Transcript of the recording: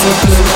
so blue.